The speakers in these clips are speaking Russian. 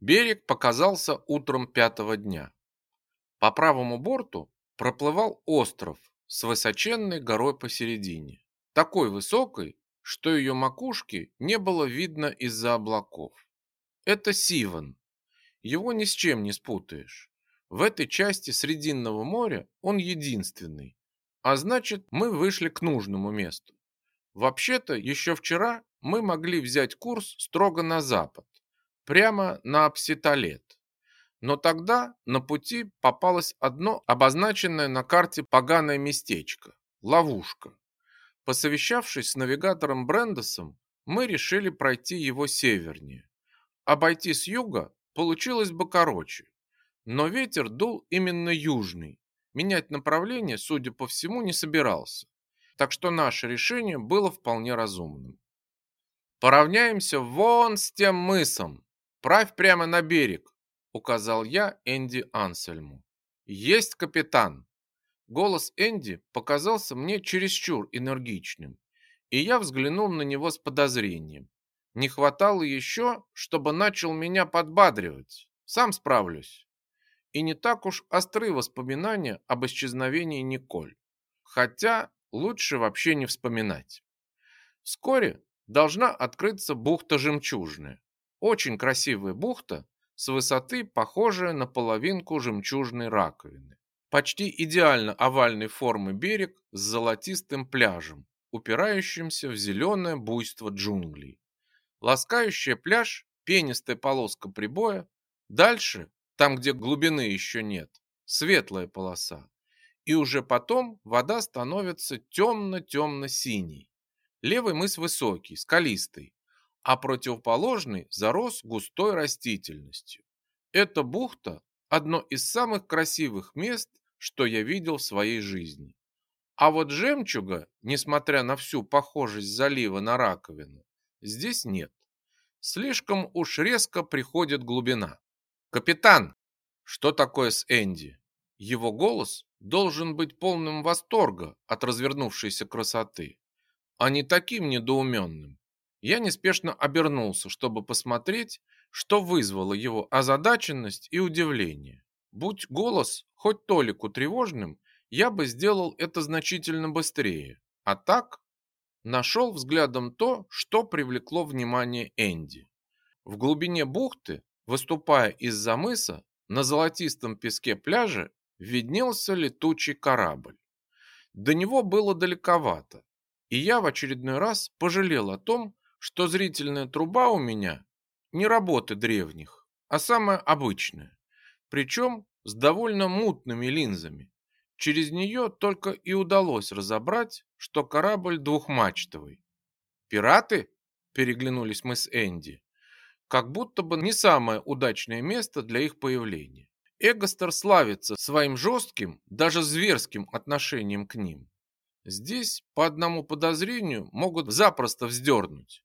Берег показался утром пятого дня. По правому борту проплывал остров с высоченной горой посередине, такой высокой, что ее макушки не было видно из-за облаков. Это Сиван. Его ни с чем не спутаешь. В этой части Срединного моря он единственный. А значит, мы вышли к нужному месту. Вообще-то, еще вчера мы могли взять курс строго на запад, прямо на Апситолет. Но тогда на пути попалось одно обозначенное на карте поганое местечко – ловушка. Посовещавшись с навигатором Брендосом, мы решили пройти его севернее. Обойти с юга получилось бы короче, но ветер дул именно южный. Менять направление, судя по всему, не собирался. Так что наше решение было вполне разумным. Поравняемся вон с тем мысом, Правь прямо на берег, указал я Энди Ансельму. Есть капитан. Голос Энди показался мне чересчур энергичным, и я взглянул на него с подозрением. Не хватало еще, чтобы начал меня подбадривать. Сам справлюсь. И не так уж остры воспоминания об исчезновении Николь. Хотя лучше вообще не вспоминать. Вскоре должна открыться бухта Жемчужная. Очень красивая бухта, с высоты похожая на половинку жемчужной раковины. Почти идеально овальной формы берег с золотистым пляжем, упирающимся в зеленое буйство джунглей. Ласкающая пляж, пенистая полоска прибоя, дальше, там где глубины еще нет, светлая полоса. И уже потом вода становится темно-темно-синей. Левый мыс высокий, скалистый, а противоположный зарос густой растительностью. Эта бухта – одно из самых красивых мест, что я видел в своей жизни. А вот жемчуга, несмотря на всю похожесть залива на раковину, здесь нет. Слишком уж резко приходит глубина. «Капитан!» Что такое с Энди? Его голос должен быть полным восторга от развернувшейся красоты, а не таким недоуменным. Я неспешно обернулся, чтобы посмотреть, что вызвало его озадаченность и удивление. Будь голос хоть толику тревожным, я бы сделал это значительно быстрее. А так нашел взглядом то, что привлекло внимание Энди. В глубине бухты, выступая из-за мыса, на золотистом песке пляжа виднелся летучий корабль. До него было далековато, и я в очередной раз пожалел о том, что зрительная труба у меня не работы древних, а самая обычная, причем с довольно мутными линзами. Через нее только и удалось разобрать, что корабль двухмачтовый. «Пираты?» – переглянулись мы с Энди. Как будто бы не самое удачное место для их появления. Эгостер славится своим жестким, даже зверским отношением к ним. Здесь, по одному подозрению, могут запросто вздернуть.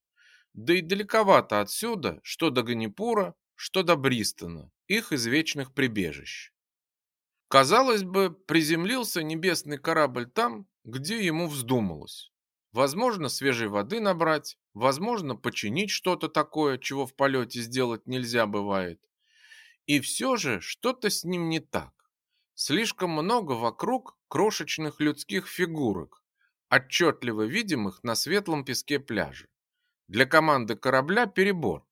Да и далековато отсюда, что до Ганипура, что до Бристона, их извечных прибежищ. Казалось бы, приземлился небесный корабль там, где ему вздумалось. Возможно, свежей воды набрать, возможно, починить что-то такое, чего в полете сделать нельзя бывает. И все же что-то с ним не так. Слишком много вокруг крошечных людских фигурок, отчетливо видимых на светлом песке пляжа. Для команды корабля перебор.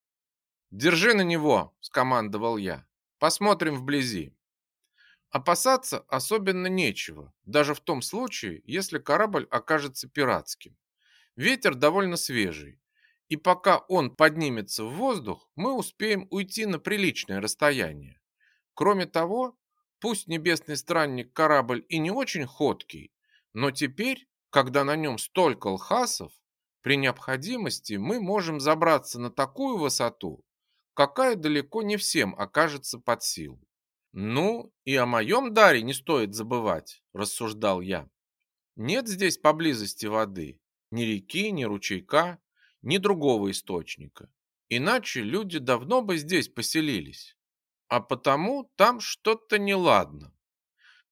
«Держи на него!» – скомандовал я. «Посмотрим вблизи». Опасаться особенно нечего, даже в том случае, если корабль окажется пиратским. Ветер довольно свежий, и пока он поднимется в воздух, мы успеем уйти на приличное расстояние. Кроме того, пусть небесный странник корабль и не очень ходкий, но теперь, когда на нем столько лхасов, при необходимости мы можем забраться на такую высоту, какая далеко не всем окажется под силу. Ну, и о моем даре не стоит забывать, рассуждал я. Нет здесь поблизости воды, ни реки, ни ручейка, ни другого источника. Иначе люди давно бы здесь поселились. А потому там что-то неладно.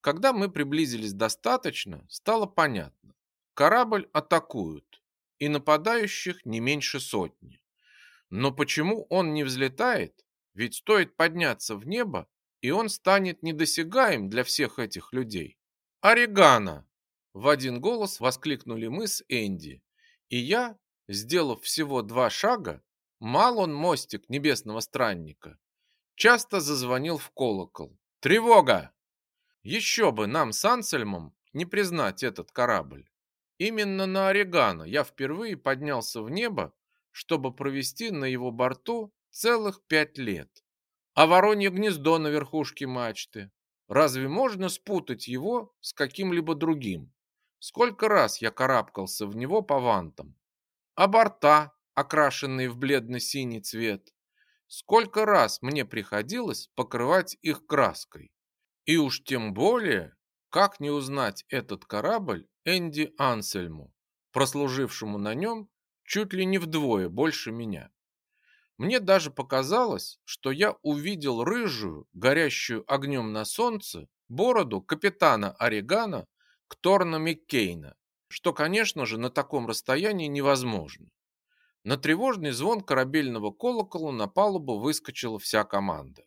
Когда мы приблизились достаточно, стало понятно. Корабль атакуют и нападающих не меньше сотни. Но почему он не взлетает, Ведь стоит подняться в небо, и он станет недосягаем для всех этих людей. Орегано! В один голос воскликнули мы с Энди, и я, сделав всего два шага, мал он мостик небесного странника, часто зазвонил в колокол. Тревога! Еще бы нам с Ансельмом не признать этот корабль. Именно на Орегано я впервые поднялся в небо, чтобы провести на его борту целых пять лет. А воронье гнездо на верхушке мачты. Разве можно спутать его с каким-либо другим? Сколько раз я карабкался в него по вантам. А борта, окрашенные в бледно-синий цвет. Сколько раз мне приходилось покрывать их краской. И уж тем более, как не узнать этот корабль Энди Ансельму, прослужившему на нем чуть ли не вдвое больше меня. Мне даже показалось, что я увидел рыжую, горящую огнем на солнце, бороду капитана Орегана Кторна Маккейна, что, конечно же, на таком расстоянии невозможно. На тревожный звон корабельного колокола на палубу выскочила вся команда.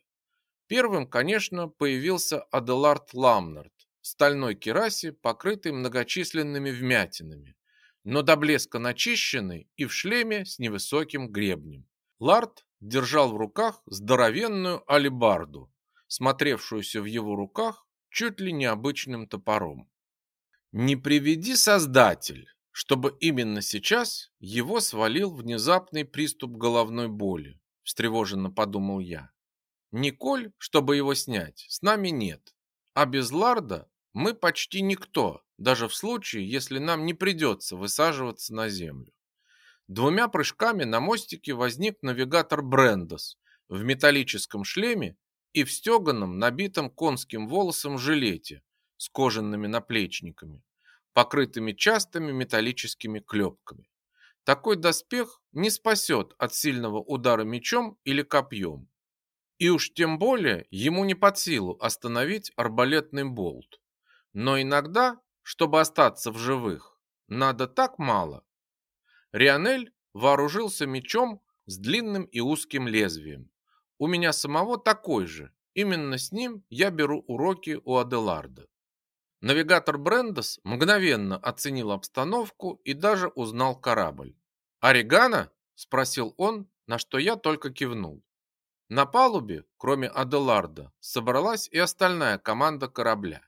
Первым, конечно, появился Аделард Ламнард стальной керасе, покрытый многочисленными вмятинами, но до блеска начищенный и в шлеме с невысоким гребнем. Лард держал в руках здоровенную алебарду, смотревшуюся в его руках чуть ли не обычным топором. Не приведи Создатель, чтобы именно сейчас его свалил внезапный приступ головной боли, встревоженно подумал я. Николь, чтобы его снять, с нами нет, а без Ларда мы почти никто, даже в случае, если нам не придется высаживаться на землю. Двумя прыжками на мостике возник навигатор Брендос в металлическом шлеме и в стеганом, набитом конским волосом жилете с кожаными наплечниками, покрытыми частыми металлическими клепками. Такой доспех не спасет от сильного удара мечом или копьем. И уж тем более ему не под силу остановить арбалетный болт. Но иногда, чтобы остаться в живых, надо так мало, Рионель вооружился мечом с длинным и узким лезвием. У меня самого такой же. Именно с ним я беру уроки у Аделарда. Навигатор Брендес мгновенно оценил обстановку и даже узнал корабль. «Орегана?» – спросил он, на что я только кивнул. На палубе, кроме Аделарда, собралась и остальная команда корабля.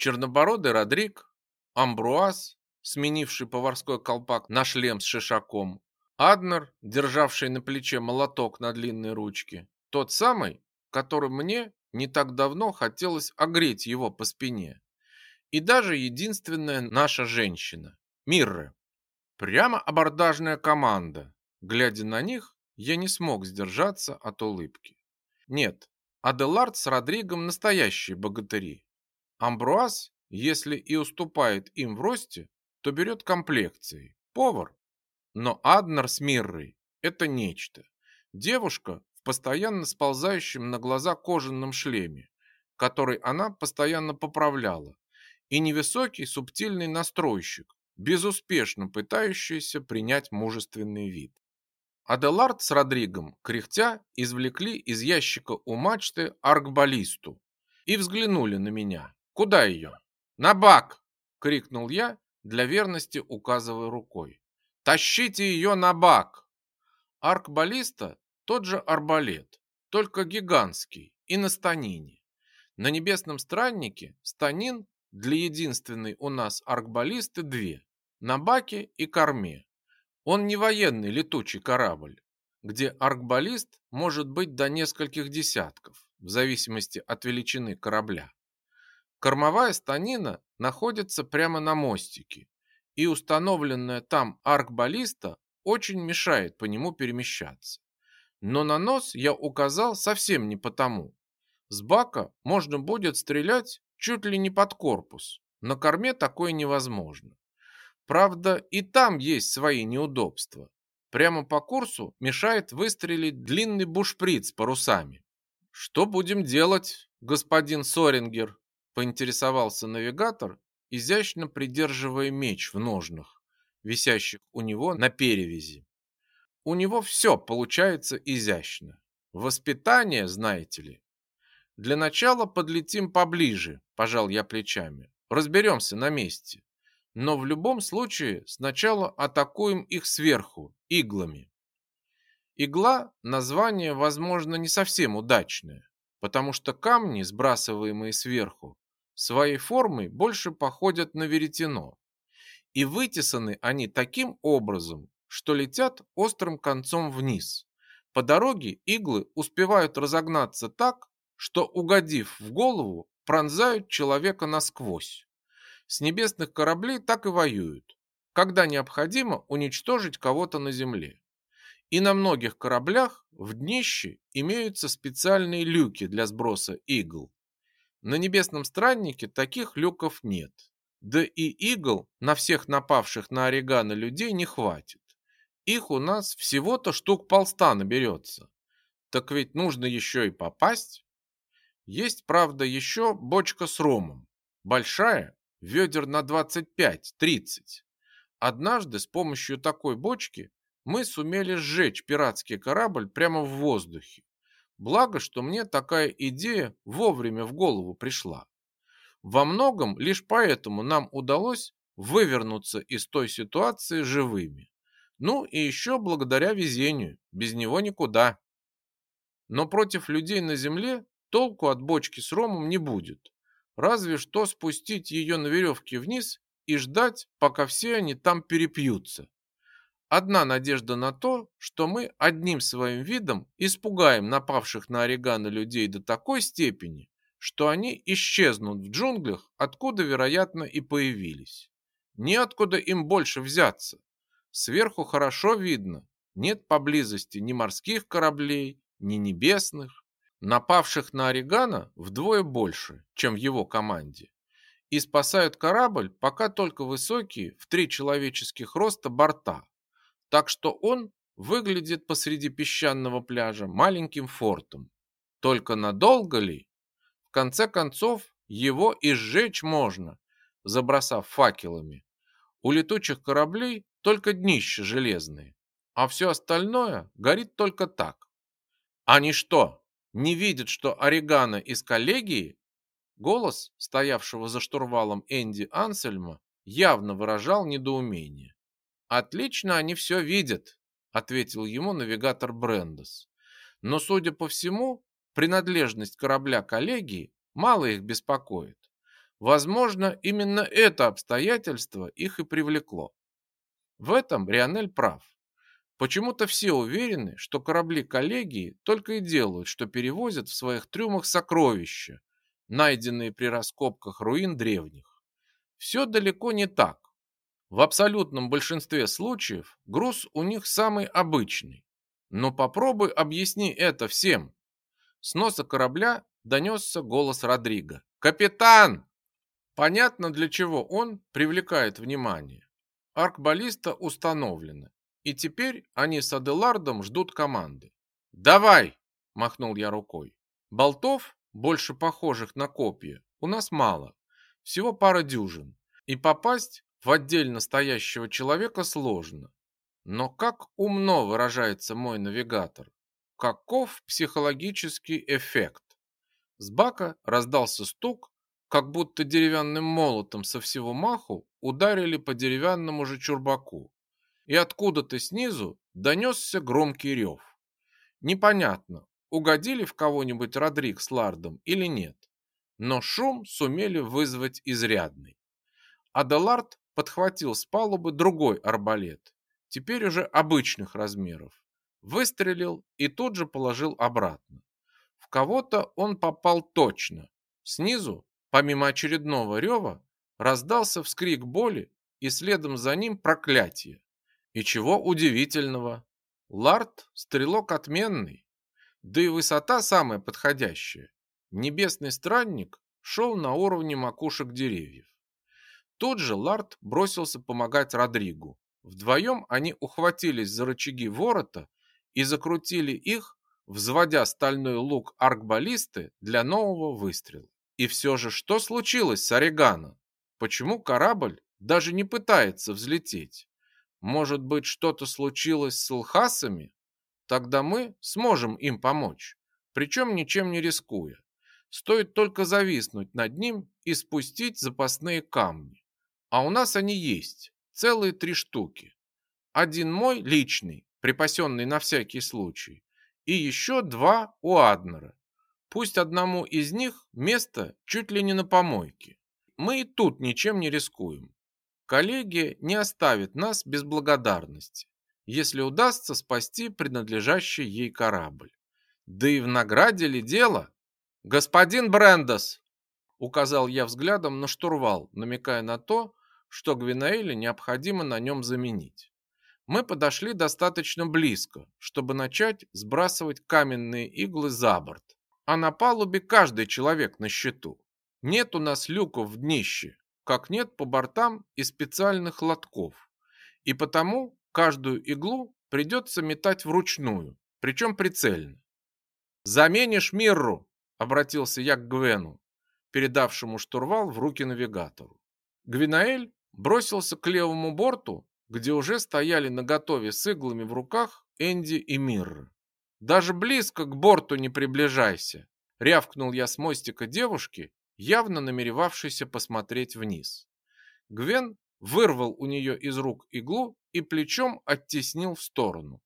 Чернобородый Родрик, Амбруаз, сменивший поварской колпак на шлем с шишаком, Аднер, державший на плече молоток на длинной ручке, тот самый, которым мне не так давно хотелось огреть его по спине, и даже единственная наша женщина, Мирра. Прямо абордажная команда. Глядя на них, я не смог сдержаться от улыбки. Нет, Аделард с Родригом настоящие богатыри. Амбруаз, если и уступает им в росте, то берет комплекцией. Повар. Но Аднер с Миррой – это нечто. Девушка в постоянно сползающем на глаза кожаном шлеме, который она постоянно поправляла, и невысокий субтильный настройщик, безуспешно пытающийся принять мужественный вид. Аделард с Родригом, кряхтя, извлекли из ящика у мачты аркбаллисту и взглянули на меня. «Куда ее?» «На бак!» — крикнул я для верности указывая рукой. «Тащите ее на бак!» Аркбаллиста тот же арбалет, только гигантский и на станине. На небесном страннике станин для единственной у нас аркбаллисты две, на баке и корме. Он не военный летучий корабль, где аркбаллист может быть до нескольких десятков, в зависимости от величины корабля. Кормовая станина находится прямо на мостике, и установленная там аркбаллиста очень мешает по нему перемещаться. Но на нос я указал совсем не потому. С бака можно будет стрелять чуть ли не под корпус. На корме такое невозможно. Правда, и там есть свои неудобства. Прямо по курсу мешает выстрелить длинный бушприц с парусами. Что будем делать, господин Сорингер? Поинтересовался навигатор, изящно придерживая меч в ножнах, висящих у него на перевязи. У него все получается изящно. Воспитание, знаете ли. Для начала подлетим поближе, пожал я плечами. Разберемся на месте. Но в любом случае сначала атакуем их сверху, иглами. Игла – название, возможно, не совсем удачное, потому что камни, сбрасываемые сверху, своей формой больше походят на веретено. И вытесаны они таким образом, что летят острым концом вниз. По дороге иглы успевают разогнаться так, что, угодив в голову, пронзают человека насквозь. С небесных кораблей так и воюют, когда необходимо уничтожить кого-то на земле. И на многих кораблях в днище имеются специальные люки для сброса игл. На небесном страннике таких люков нет. Да и игл на всех напавших на Орегана людей не хватит. Их у нас всего-то штук полста наберется. Так ведь нужно еще и попасть. Есть, правда, еще бочка с ромом. Большая, ведер на 25-30. Однажды с помощью такой бочки мы сумели сжечь пиратский корабль прямо в воздухе. Благо, что мне такая идея вовремя в голову пришла. Во многом лишь поэтому нам удалось вывернуться из той ситуации живыми. Ну и еще благодаря везению, без него никуда. Но против людей на земле толку от бочки с ромом не будет. Разве что спустить ее на веревке вниз и ждать, пока все они там перепьются. Одна надежда на то, что мы одним своим видом испугаем напавших на Орегана людей до такой степени, что они исчезнут в джунглях, откуда, вероятно, и появились. Неоткуда им больше взяться. Сверху хорошо видно, нет поблизости ни морских кораблей, ни небесных. Напавших на Орегана вдвое больше, чем в его команде. И спасают корабль пока только высокие в три человеческих роста борта. Так что он выглядит посреди песчаного пляжа маленьким фортом. Только надолго ли? В конце концов, его и сжечь можно, забросав факелами. У летучих кораблей только днища железные, а все остальное горит только так. Они что, не видит, что Орегана из коллегии, голос стоявшего за штурвалом Энди Ансельма явно выражал недоумение. Отлично они все видят, ответил ему навигатор Брендес. Но, судя по всему, принадлежность корабля коллегии мало их беспокоит. Возможно, именно это обстоятельство их и привлекло. В этом Рионель прав. Почему-то все уверены, что корабли коллегии только и делают, что перевозят в своих трюмах сокровища, найденные при раскопках руин древних. Все далеко не так. В абсолютном большинстве случаев груз у них самый обычный. Но попробуй объясни это всем. С носа корабля донесся голос Родриго. «Капитан!» Понятно, для чего он привлекает внимание. Аркбаллиста установлена. И теперь они с Аделардом ждут команды. «Давай!» – махнул я рукой. Болтов, больше похожих на копья, у нас мало. Всего пара дюжин. И попасть в отдельно стоящего человека сложно. Но как умно выражается мой навигатор. Каков психологический эффект? С бака раздался стук, как будто деревянным молотом со всего маху ударили по деревянному же чурбаку и откуда-то снизу донесся громкий рев. Непонятно, угодили в кого-нибудь Родрик с Лардом или нет, но шум сумели вызвать изрядный. Аделард подхватил с палубы другой арбалет, теперь уже обычных размеров, выстрелил и тут же положил обратно. В кого-то он попал точно. Снизу, помимо очередного рева, раздался вскрик боли и следом за ним проклятие. И чего удивительного? Ларт – стрелок отменный, да и высота самая подходящая. Небесный странник шел на уровне макушек деревьев. Тут же Ларт бросился помогать Родригу. Вдвоем они ухватились за рычаги ворота и закрутили их, взводя стальной лук аркбаллисты для нового выстрела. И все же, что случилось с Орегано? Почему корабль даже не пытается взлететь? Может быть, что-то случилось с лхасами? тогда мы сможем им помочь, причем ничем не рискуя. Стоит только зависнуть над ним и спустить запасные камни. А у нас они есть, целые три штуки. Один мой личный, припасенный на всякий случай, и еще два у Аднера. Пусть одному из них место чуть ли не на помойке. Мы и тут ничем не рискуем. Коллеги не оставит нас без благодарности, если удастся спасти принадлежащий ей корабль. Да и в награде ли дело? Господин Брендос, указал я взглядом на штурвал, намекая на то, что Гвинаэля необходимо на нем заменить. Мы подошли достаточно близко, чтобы начать сбрасывать каменные иглы за борт. А на палубе каждый человек на счету. Нет у нас люков в днище, как нет по бортам и специальных лотков. И потому каждую иглу придется метать вручную, причем прицельно. «Заменишь Мирру!» – обратился я к Гвену, передавшему штурвал в руки навигатору. Гвинаэль бросился к левому борту, где уже стояли наготове с иглами в руках Энди и Мирра. «Даже близко к борту не приближайся!» – рявкнул я с мостика девушки явно намеревавшийся посмотреть вниз. Гвен вырвал у нее из рук иглу и плечом оттеснил в сторону.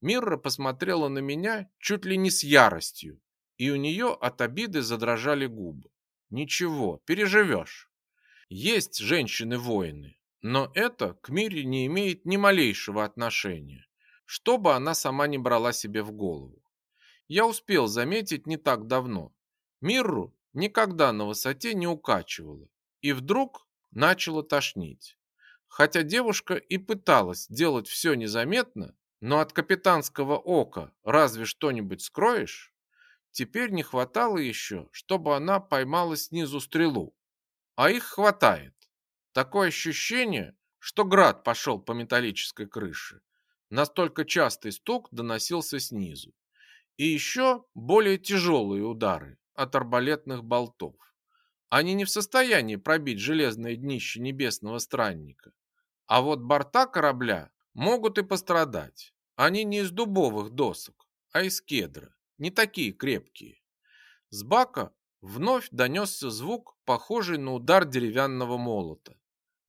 Мирра посмотрела на меня чуть ли не с яростью, и у нее от обиды задрожали губы. Ничего, переживешь. Есть женщины-воины, но это к Мире не имеет ни малейшего отношения, что бы она сама не брала себе в голову. Я успел заметить не так давно. Мирру никогда на высоте не укачивало, и вдруг начало тошнить. Хотя девушка и пыталась делать все незаметно, но от капитанского ока разве что-нибудь скроешь? Теперь не хватало еще, чтобы она поймала снизу стрелу. А их хватает. Такое ощущение, что град пошел по металлической крыше. Настолько частый стук доносился снизу. И еще более тяжелые удары, от арбалетных болтов. Они не в состоянии пробить железное днище небесного странника. А вот борта корабля могут и пострадать. Они не из дубовых досок, а из кедра, не такие крепкие. С бака вновь донесся звук, похожий на удар деревянного молота.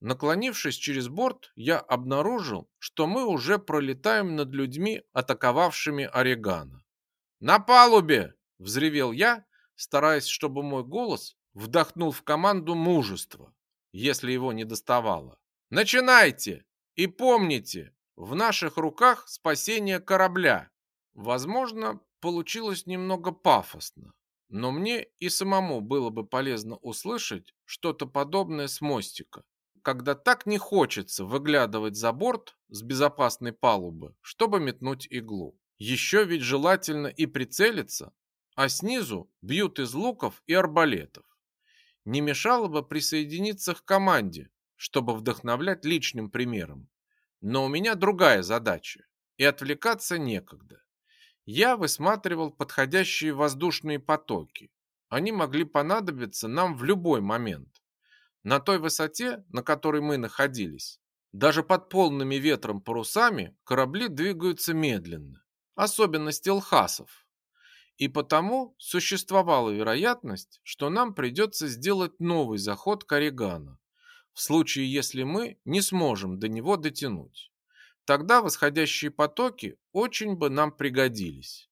Наклонившись через борт, я обнаружил, что мы уже пролетаем над людьми, атаковавшими Орегана. «На палубе!» – взревел я стараясь, чтобы мой голос вдохнул в команду мужество, если его не доставало. Начинайте! И помните, в наших руках спасение корабля. Возможно, получилось немного пафосно, но мне и самому было бы полезно услышать что-то подобное с мостика, когда так не хочется выглядывать за борт с безопасной палубы, чтобы метнуть иглу. Еще ведь желательно и прицелиться, а снизу бьют из луков и арбалетов. Не мешало бы присоединиться к команде, чтобы вдохновлять личным примером. Но у меня другая задача, и отвлекаться некогда. Я высматривал подходящие воздушные потоки. Они могли понадобиться нам в любой момент. На той высоте, на которой мы находились, даже под полными ветром парусами корабли двигаются медленно, особенно стелхасов и потому существовала вероятность, что нам придется сделать новый заход к Оригану, в случае, если мы не сможем до него дотянуть. Тогда восходящие потоки очень бы нам пригодились.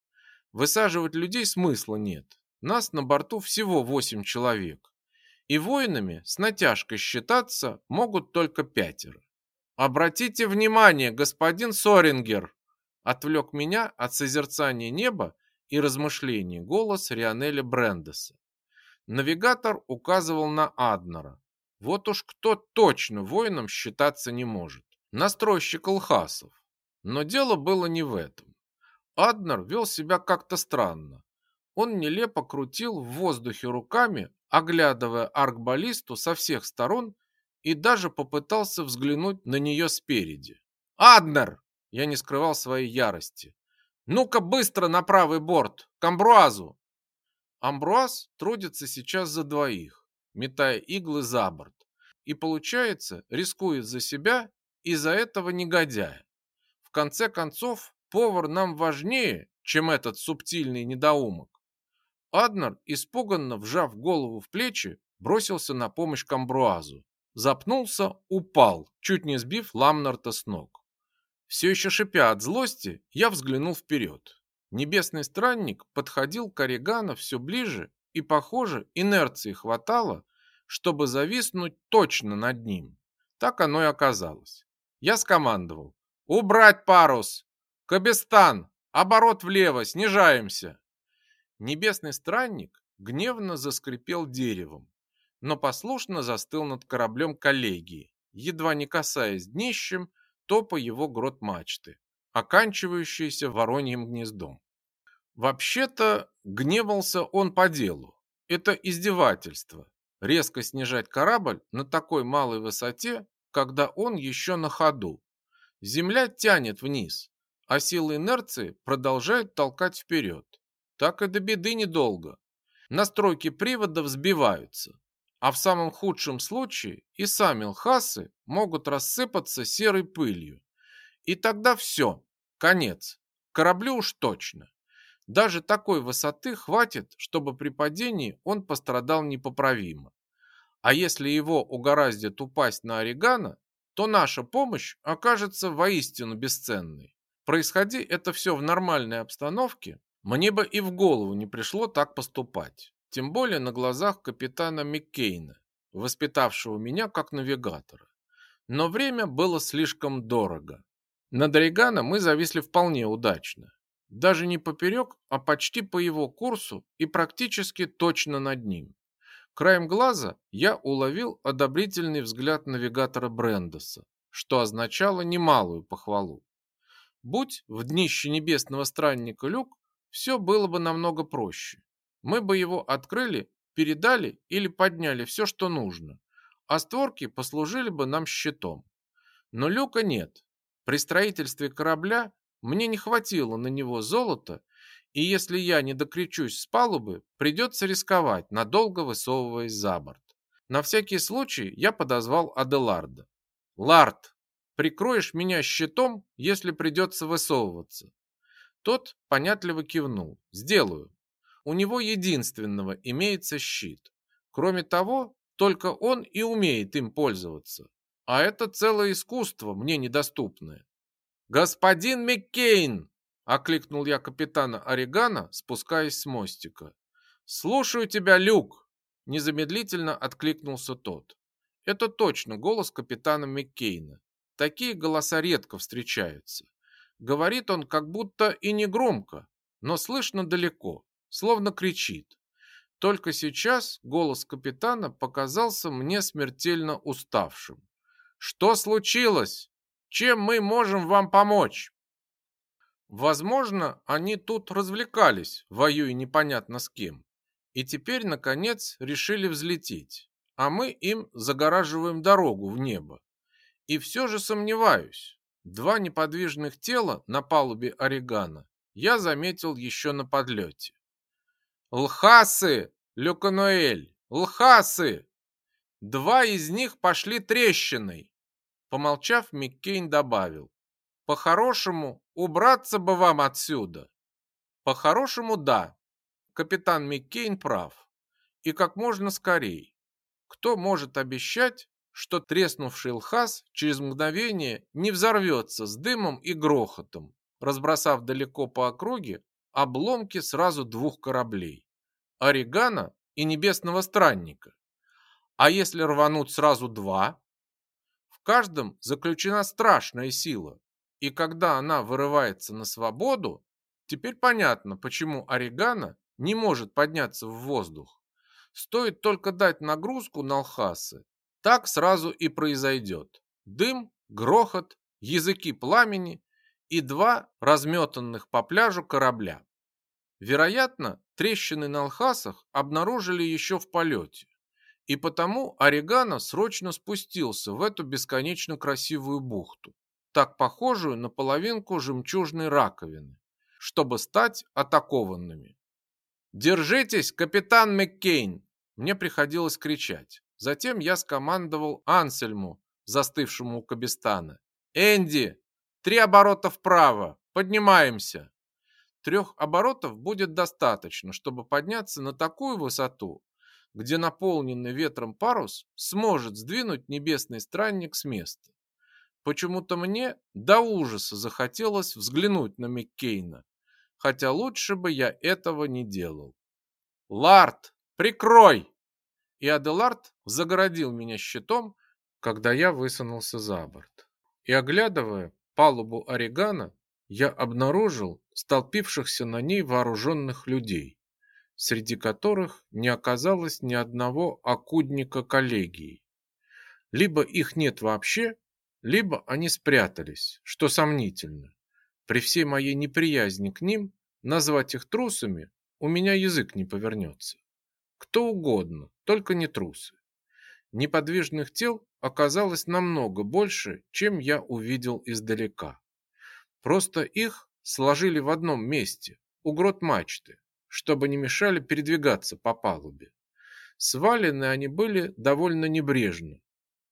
Высаживать людей смысла нет. Нас на борту всего 8 человек. И воинами с натяжкой считаться могут только пятеро. Обратите внимание, господин Сорингер, отвлек меня от созерцания неба и размышлений голос Рионеля Брендеса. Навигатор указывал на Аднера. Вот уж кто точно воином считаться не может. Настройщик Алхасов. Но дело было не в этом. Аднер вел себя как-то странно. Он нелепо крутил в воздухе руками, оглядывая аркбаллисту со всех сторон и даже попытался взглянуть на нее спереди. «Аднер!» Я не скрывал своей ярости. Ну-ка быстро на правый борт, к Амбруазу. Амбруаз трудится сейчас за двоих, метая иглы за борт. И получается, рискует за себя и за этого негодяя. В конце концов, повар нам важнее, чем этот субтильный недоумок. Аднер, испуганно вжав голову в плечи, бросился на помощь Камбруазу. Запнулся, упал, чуть не сбив Ламнарта с ног. Все еще шипя от злости, я взглянул вперед. Небесный странник подходил к Орегано все ближе, и, похоже, инерции хватало, чтобы зависнуть точно над ним. Так оно и оказалось. Я скомандовал. «Убрать парус! Кабестан! Оборот влево! Снижаемся!» Небесный странник гневно заскрипел деревом, но послушно застыл над кораблем коллегии, едва не касаясь днищем топа его грот мачты, оканчивающейся вороньим гнездом. Вообще-то гневался он по делу. Это издевательство. Резко снижать корабль на такой малой высоте, когда он еще на ходу. Земля тянет вниз, а силы инерции продолжают толкать вперед. Так и до беды недолго. Настройки привода взбиваются, а в самом худшем случае и сами лхасы могут рассыпаться серой пылью. И тогда все, конец. Кораблю уж точно. Даже такой высоты хватит, чтобы при падении он пострадал непоправимо. А если его угораздит упасть на Орегано, то наша помощь окажется воистину бесценной. Происходи это все в нормальной обстановке, мне бы и в голову не пришло так поступать. Тем более на глазах капитана Миккейна, воспитавшего меня как навигатора. Но время было слишком дорого. На Орегано мы зависли вполне удачно даже не поперек, а почти по его курсу и практически точно над ним. Краем глаза я уловил одобрительный взгляд навигатора Брендоса, что означало немалую похвалу. Будь в днище небесного странника люк, все было бы намного проще. Мы бы его открыли, передали или подняли все, что нужно, а створки послужили бы нам щитом. Но люка нет. При строительстве корабля мне не хватило на него золота, и если я не докричусь с палубы, придется рисковать, надолго высовываясь за борт. На всякий случай я подозвал Аделарда. «Лард, прикроешь меня щитом, если придется высовываться?» Тот понятливо кивнул. «Сделаю. У него единственного имеется щит. Кроме того, только он и умеет им пользоваться. А это целое искусство, мне недоступное. «Господин Маккейн!» — окликнул я капитана Орегана, спускаясь с мостика. «Слушаю тебя, Люк!» — незамедлительно откликнулся тот. Это точно голос капитана Маккейна. Такие голоса редко встречаются. Говорит он как будто и не громко, но слышно далеко, словно кричит. Только сейчас голос капитана показался мне смертельно уставшим. «Что случилось?» Чем мы можем вам помочь? Возможно, они тут развлекались, воюя непонятно с кем. И теперь, наконец, решили взлететь. А мы им загораживаем дорогу в небо. И все же сомневаюсь. Два неподвижных тела на палубе Орегана я заметил еще на подлете. «Лхасы! Люкануэль! Лхасы!» Два из них пошли трещиной, Помолчав, Миккейн добавил. По-хорошему, убраться бы вам отсюда. По-хорошему, да. Капитан Миккейн прав. И как можно скорее. Кто может обещать, что треснувший лхас через мгновение не взорвется с дымом и грохотом, разбросав далеко по округе обломки сразу двух кораблей – Орегана и Небесного Странника. А если рванут сразу два? каждом заключена страшная сила, и когда она вырывается на свободу, теперь понятно, почему Орегана не может подняться в воздух. Стоит только дать нагрузку на Алхасы, так сразу и произойдет. Дым, грохот, языки пламени и два разметанных по пляжу корабля. Вероятно, трещины на Алхасах обнаружили еще в полете. И потому Орегано срочно спустился в эту бесконечно красивую бухту, так похожую на половинку жемчужной раковины, чтобы стать атакованными. «Держитесь, капитан Маккейн!» Мне приходилось кричать. Затем я скомандовал Ансельму, застывшему у Кабистана. «Энди, три оборота вправо, поднимаемся. Трех оборотов будет достаточно, чтобы подняться на такую высоту, где наполненный ветром парус сможет сдвинуть небесный странник с места. Почему-то мне до ужаса захотелось взглянуть на Маккейна, хотя лучше бы я этого не делал. «Ларт, прикрой!» И Аделард загородил меня щитом, когда я высунулся за борт. И оглядывая палубу Орегана, я обнаружил столпившихся на ней вооруженных людей среди которых не оказалось ни одного окудника коллегии. Либо их нет вообще, либо они спрятались, что сомнительно. При всей моей неприязни к ним назвать их трусами у меня язык не повернется. Кто угодно, только не трусы. Неподвижных тел оказалось намного больше, чем я увидел издалека. Просто их сложили в одном месте, у грот мачты, чтобы не мешали передвигаться по палубе. Свалены они были довольно небрежно.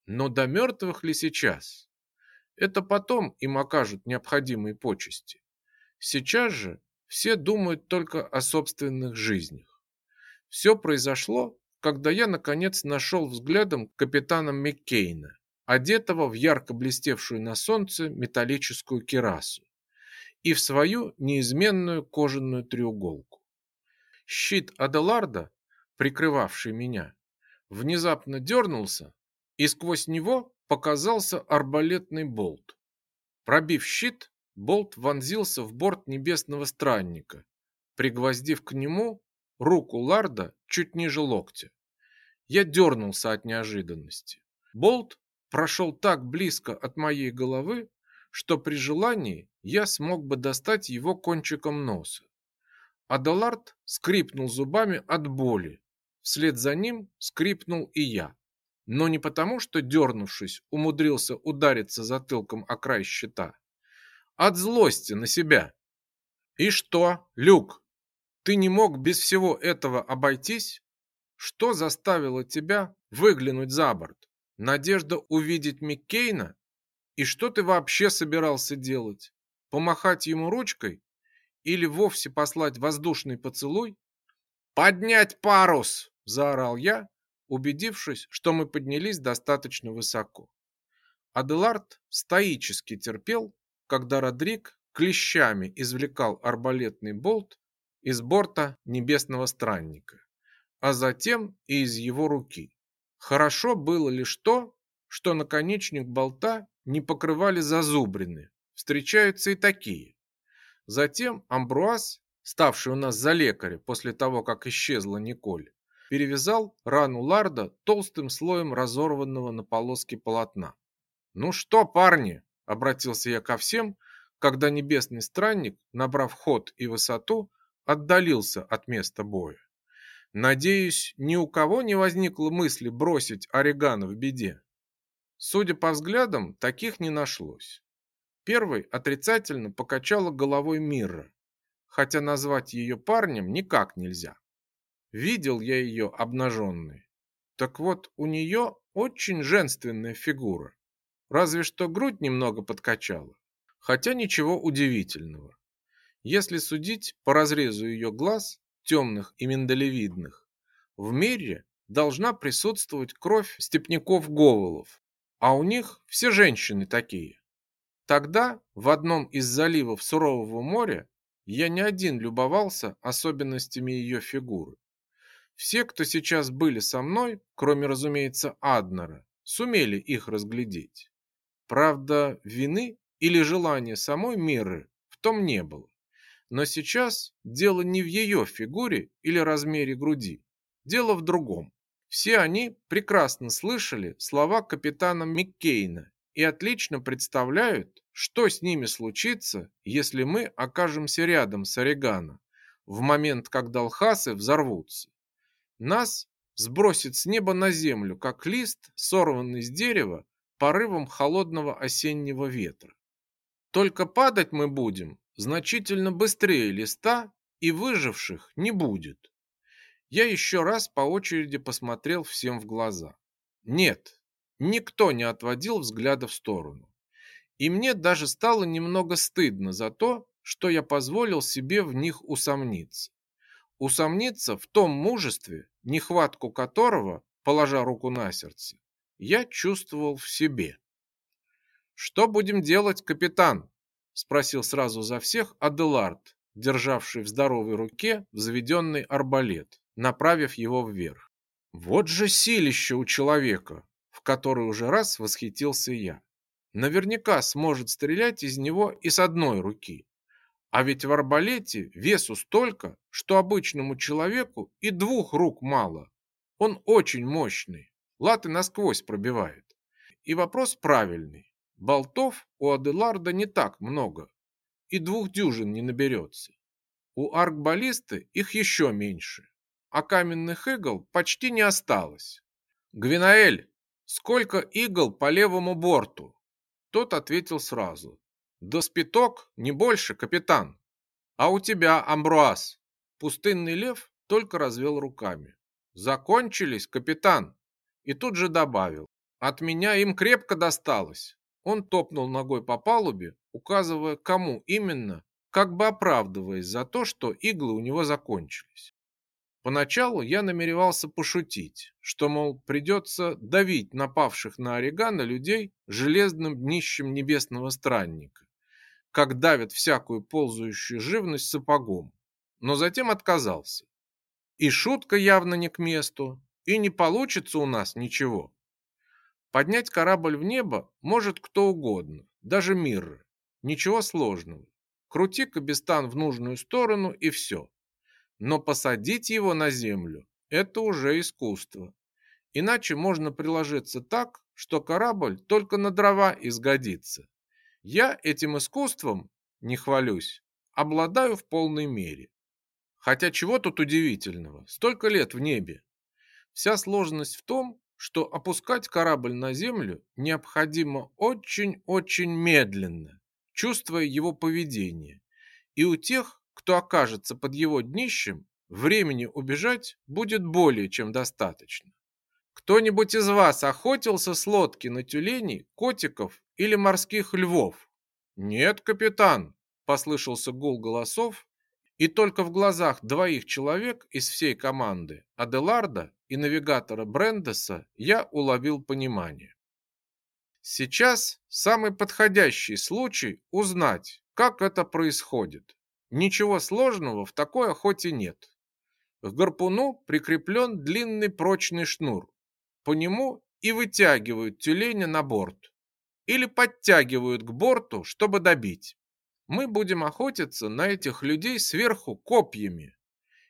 Но до мертвых ли сейчас? Это потом им окажут необходимые почести. Сейчас же все думают только о собственных жизнях. Все произошло, когда я наконец нашел взглядом капитана Маккейна, одетого в ярко блестевшую на солнце металлическую кирасу и в свою неизменную кожаную треуголку. Щит Аделарда, прикрывавший меня, внезапно дернулся, и сквозь него показался арбалетный болт. Пробив щит, болт вонзился в борт небесного странника, пригвоздив к нему руку Ларда чуть ниже локтя. Я дернулся от неожиданности. Болт прошел так близко от моей головы, что при желании я смог бы достать его кончиком носа. Адалард скрипнул зубами от боли. Вслед за ним скрипнул и я. Но не потому, что, дернувшись, умудрился удариться затылком о край щита. От злости на себя. И что, Люк, ты не мог без всего этого обойтись? Что заставило тебя выглянуть за борт? Надежда увидеть Миккейна? И что ты вообще собирался делать? Помахать ему ручкой или вовсе послать воздушный поцелуй? «Поднять парус!» – заорал я, убедившись, что мы поднялись достаточно высоко. Аделард стоически терпел, когда Родрик клещами извлекал арбалетный болт из борта небесного странника, а затем и из его руки. Хорошо было лишь то, что наконечник болта не покрывали зазубрины. Встречаются и такие. Затем Амбруаз, ставший у нас за лекаря после того, как исчезла Николь, перевязал рану Ларда толстым слоем разорванного на полоски полотна. «Ну что, парни?» – обратился я ко всем, когда небесный странник, набрав ход и высоту, отдалился от места боя. Надеюсь, ни у кого не возникло мысли бросить Орегана в беде. Судя по взглядам, таких не нашлось. Первой отрицательно покачала головой Мирра, хотя назвать ее парнем никак нельзя. Видел я ее обнаженной. Так вот, у нее очень женственная фигура. Разве что грудь немного подкачала. Хотя ничего удивительного. Если судить по разрезу ее глаз, темных и миндалевидных, в мире должна присутствовать кровь степняков-говоров, а у них все женщины такие. Тогда в одном из заливов Сурового моря я не один любовался особенностями ее фигуры. Все, кто сейчас были со мной, кроме, разумеется, Аднера, сумели их разглядеть. Правда, вины или желания самой Миры в том не было. Но сейчас дело не в ее фигуре или размере груди. Дело в другом. Все они прекрасно слышали слова капитана Миккейна и отлично представляют, что с ними случится, если мы окажемся рядом с Орегано в момент, когда Алхасы взорвутся? Нас сбросит с неба на землю, как лист, сорванный с дерева порывом холодного осеннего ветра. Только падать мы будем значительно быстрее листа, и выживших не будет. Я еще раз по очереди посмотрел всем в глаза. Нет, никто не отводил взгляда в сторону. И мне даже стало немного стыдно за то, что я позволил себе в них усомниться. Усомниться в том мужестве, нехватку которого, положа руку на сердце, я чувствовал в себе. «Что будем делать, капитан?» – спросил сразу за всех Аделард, державший в здоровой руке взведенный арбалет, направив его вверх. Вот же силище у человека, в который уже раз восхитился я. Наверняка сможет стрелять из него и с одной руки. А ведь в арбалете весу столько, что обычному человеку и двух рук мало. Он очень мощный, латы насквозь пробивает. И вопрос правильный. Болтов у Аделарда не так много, и двух дюжин не наберется. У аркбаллисты их еще меньше, а каменных игл почти не осталось. «Гвинаэль, сколько игл по левому борту?» Тот ответил сразу. «Да спиток, не больше, капитан». «А у тебя, Амбруаз?» Пустынный лев только развел руками. «Закончились, капитан!» И тут же добавил. «От меня им крепко досталось. Он топнул ногой по палубе, указывая, кому именно, как бы оправдываясь за то, что иглы у него закончились. Поначалу я намеревался пошутить, что, мол, придется давить напавших на Орегана людей железным днищем небесного странника, как давят всякую ползающую живность сапогом, но затем отказался. И шутка явно не к месту, и не получится у нас ничего. Поднять корабль в небо может кто угодно, даже Мирры. Ничего сложного. Крути кабестан в нужную сторону и все. Но посадить его на землю – это уже искусство. Иначе можно приложиться так, что корабль только на дрова изгодится. Я этим искусством, не хвалюсь, обладаю в полной мере. Хотя чего тут удивительного, столько лет в небе. Вся сложность в том, что опускать корабль на землю необходимо очень-очень медленно, чувствуя его поведение. И у тех, кто окажется под его днищем, времени убежать будет более чем достаточно. Кто-нибудь из вас охотился с лодки на тюленей, котиков или морских львов? Нет, капитан, послышался гул голосов, и только в глазах двоих человек из всей команды, Аделарда и навигатора Брендеса, я уловил понимание. Сейчас самый подходящий случай узнать, как это происходит. Ничего сложного в такой охоте нет. К гарпуну прикреплен длинный прочный шнур. По нему и вытягивают тюленя на борт. Или подтягивают к борту, чтобы добить мы будем охотиться на этих людей сверху копьями.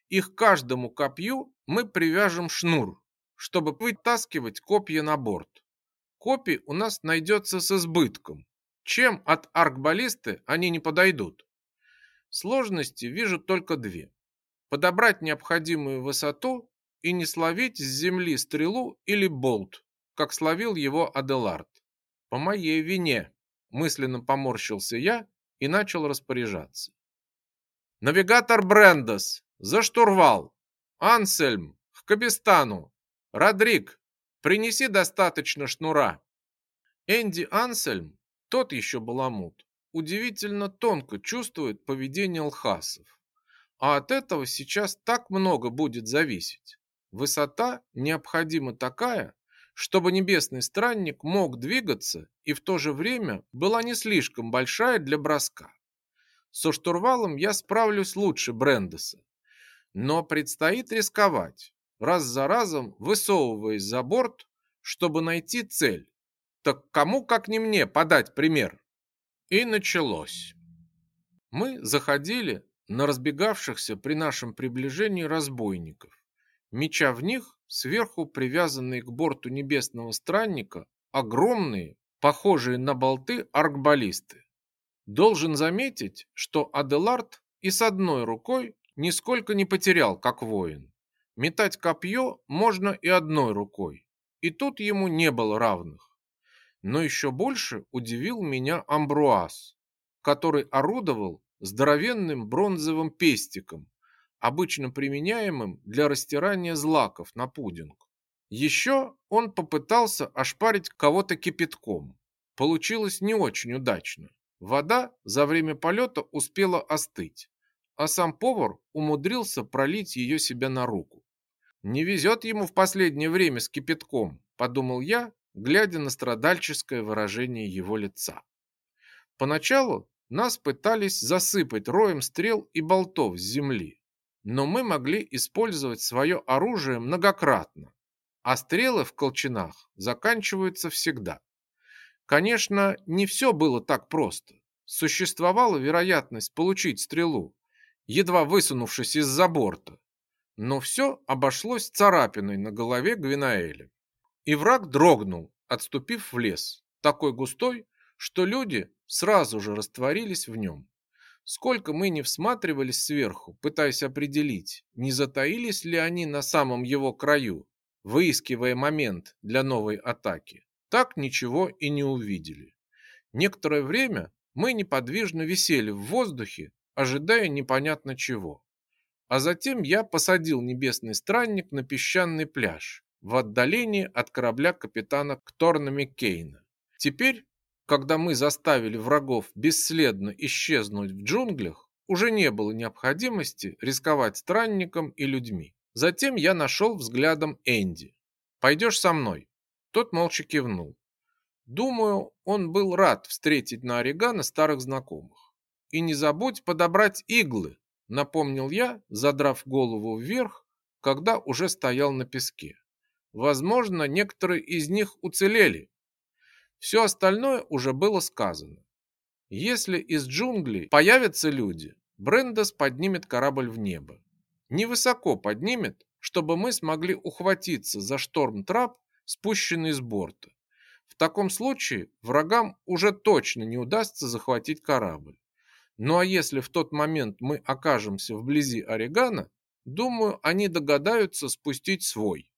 Их каждому копью мы привяжем шнур, чтобы вытаскивать копья на борт. Копий у нас найдется с избытком. Чем от аркбаллисты они не подойдут? Сложности вижу только две. Подобрать необходимую высоту и не словить с земли стрелу или болт, как словил его Аделард. По моей вине, мысленно поморщился я и начал распоряжаться. Навигатор Брендес, за штурвал. Ансельм, к Кабистану. Родрик, принеси достаточно шнура. Энди Ансельм, тот еще баламут, удивительно тонко чувствует поведение лхасов. А от этого сейчас так много будет зависеть. Высота необходима такая, чтобы небесный странник мог двигаться и в то же время была не слишком большая для броска. Со штурвалом я справлюсь лучше Брендеса, но предстоит рисковать, раз за разом высовываясь за борт, чтобы найти цель. Так кому, как не мне, подать пример? И началось. Мы заходили на разбегавшихся при нашем приближении разбойников, меча в них сверху привязанные к борту небесного странника огромные, похожие на болты аркбаллисты. Должен заметить, что Аделард и с одной рукой нисколько не потерял, как воин. Метать копье можно и одной рукой, и тут ему не было равных. Но еще больше удивил меня Амбруаз, который орудовал здоровенным бронзовым пестиком, обычно применяемым для растирания злаков на пудинг. Еще он попытался ошпарить кого-то кипятком. Получилось не очень удачно. Вода за время полета успела остыть, а сам повар умудрился пролить ее себе на руку. «Не везет ему в последнее время с кипятком», – подумал я, глядя на страдальческое выражение его лица. Поначалу нас пытались засыпать роем стрел и болтов с земли, но мы могли использовать свое оружие многократно, а стрелы в колчанах заканчиваются всегда. Конечно, не все было так просто. Существовала вероятность получить стрелу, едва высунувшись из-за борта. Но все обошлось царапиной на голове Гвинаэля. И враг дрогнул, отступив в лес, такой густой, что люди сразу же растворились в нем. Сколько мы не всматривались сверху, пытаясь определить, не затаились ли они на самом его краю, выискивая момент для новой атаки, так ничего и не увидели. Некоторое время мы неподвижно висели в воздухе, ожидая непонятно чего. А затем я посадил небесный странник на песчаный пляж в отдалении от корабля капитана Кторна Маккейна. Теперь, когда мы заставили врагов бесследно исчезнуть в джунглях, уже не было необходимости рисковать странником и людьми. Затем я нашел взглядом Энди. «Пойдешь со мной?» Тот молча кивнул. Думаю, он был рад встретить на Орегано старых знакомых. И не забудь подобрать иглы, напомнил я, задрав голову вверх, когда уже стоял на песке. Возможно, некоторые из них уцелели. Все остальное уже было сказано. Если из джунглей появятся люди, Брендес поднимет корабль в небо. Невысоко поднимет, чтобы мы смогли ухватиться за шторм-трап, спущенный с борта. В таком случае врагам уже точно не удастся захватить корабль. Ну а если в тот момент мы окажемся вблизи Орегана, думаю, они догадаются спустить свой.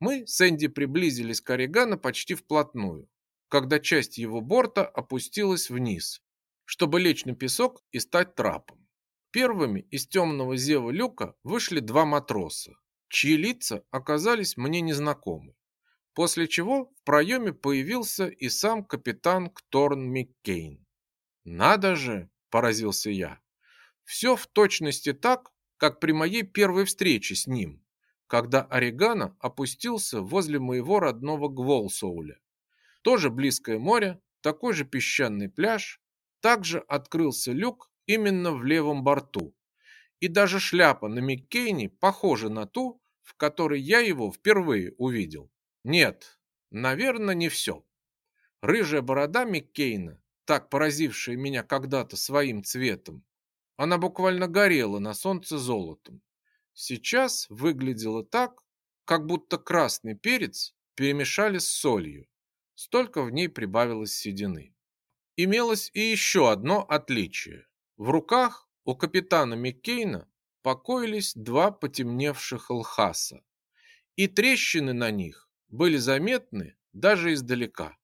Мы с Энди приблизились к Орегана почти вплотную, когда часть его борта опустилась вниз, чтобы лечь на песок и стать трапом. Первыми из темного зева люка вышли два матроса, чьи лица оказались мне незнакомы после чего в проеме появился и сам капитан Кторн Маккейн. «Надо же!» – поразился я. «Все в точности так, как при моей первой встрече с ним, когда Орегано опустился возле моего родного Гволсоуля. Тоже близкое море, такой же песчаный пляж, также открылся люк именно в левом борту. И даже шляпа на Маккейне похожа на ту, в которой я его впервые увидел. Нет, наверное, не все. Рыжая борода Миккейна, так поразившая меня когда-то своим цветом, она буквально горела на солнце золотом. Сейчас выглядела так, как будто красный перец перемешали с солью. Столько в ней прибавилось седины. Имелось и еще одно отличие. В руках у капитана Миккейна покоились два потемневших лхаса, и трещины на них были заметны даже издалека.